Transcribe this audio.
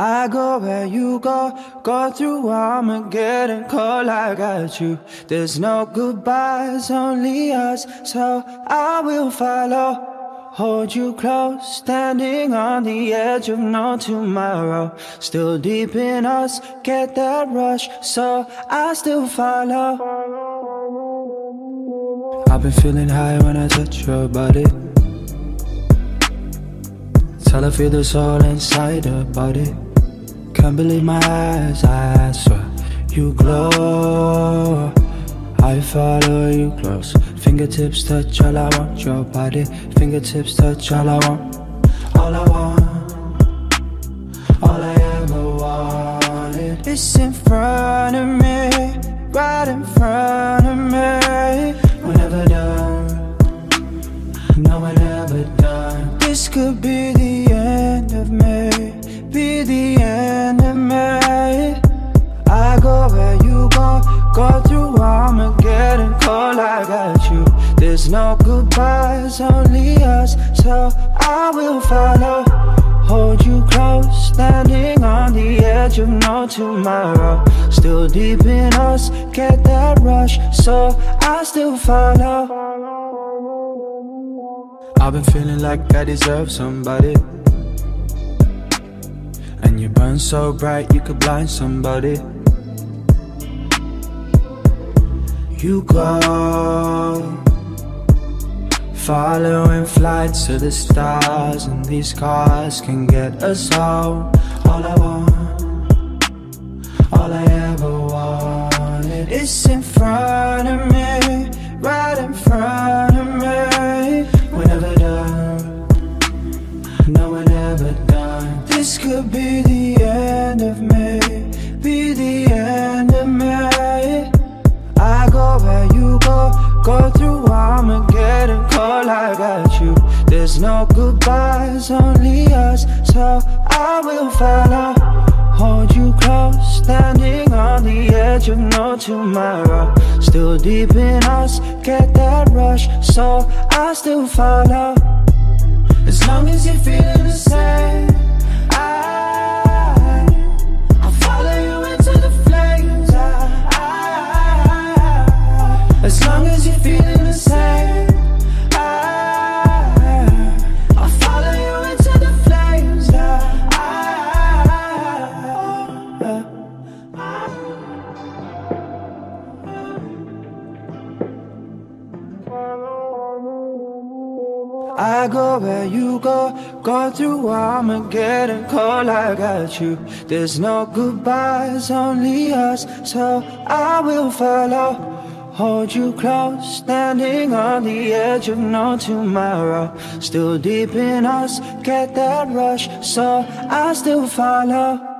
I go where you go, go through Armageddon, cold I got you. There's no goodbyes, only us, so I will follow. Hold you close, standing on the edge of no tomorrow. Still deep in us, get that rush, so I still follow. I've been feeling high when I touch your body. Till I feel the soul inside her body. Can't believe my eyes, I swear you glow. I follow you close. Fingertips touch all I want. Your body, fingertips touch all I want. All I want, all I ever wanted. It's in front of me, right in front of me. We're never done, no, we're never done. This could be the go, through Armageddon, cold I got you. There's no goodbyes, only us, so I will follow. Hold you close, standing on the edge of no tomorrow. Still deep in us, get that rush, so I still follow. I've been feeling like I deserve somebody. And you burn so bright you could blind somebody. You go following flights to the stars, and these cars can get us all. All I want, all I ever wanted, is in front of me, right in front of me. We're never done, no, we're never done. This could be the end of me, go, through Armageddon, cold I got you. There's no goodbyes, only us, so I will follow. Hold you close, standing on the edge of no tomorrow. Still deep in us, get that rush, so I still follow. As long as you're feeling the same, I I follow you into the flames, I. I go where you go, go through Armageddon, cold I got you. There's no goodbyes, only us, so I will follow. Hold you close, standing on the edge of no tomorrow. Still deep in us, get that rush, so I still follow.